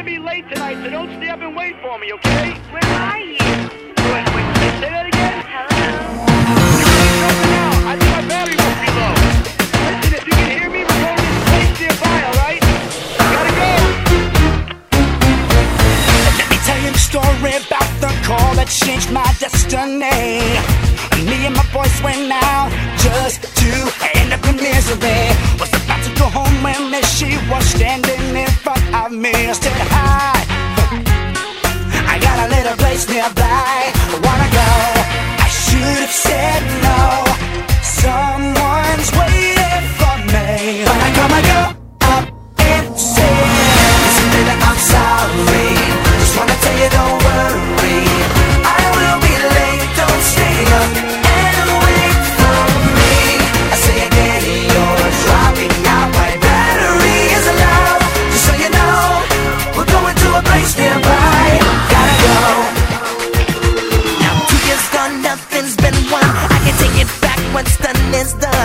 gonna be late tonight, so don't stay up and wait for me, okay? Where are you? Wait, wait, say that again? Hello? Now, I my battery low. Listen, if you can hear me? Gotta go! Let me tell you the story about the call that changed my destiny. Me and my boys went out just to end up in misery. I a place nearby. I Wanna go? I should have said no. Someone's waiting for me. But I gotta go nothing's been won. I can take it back. What's done is done.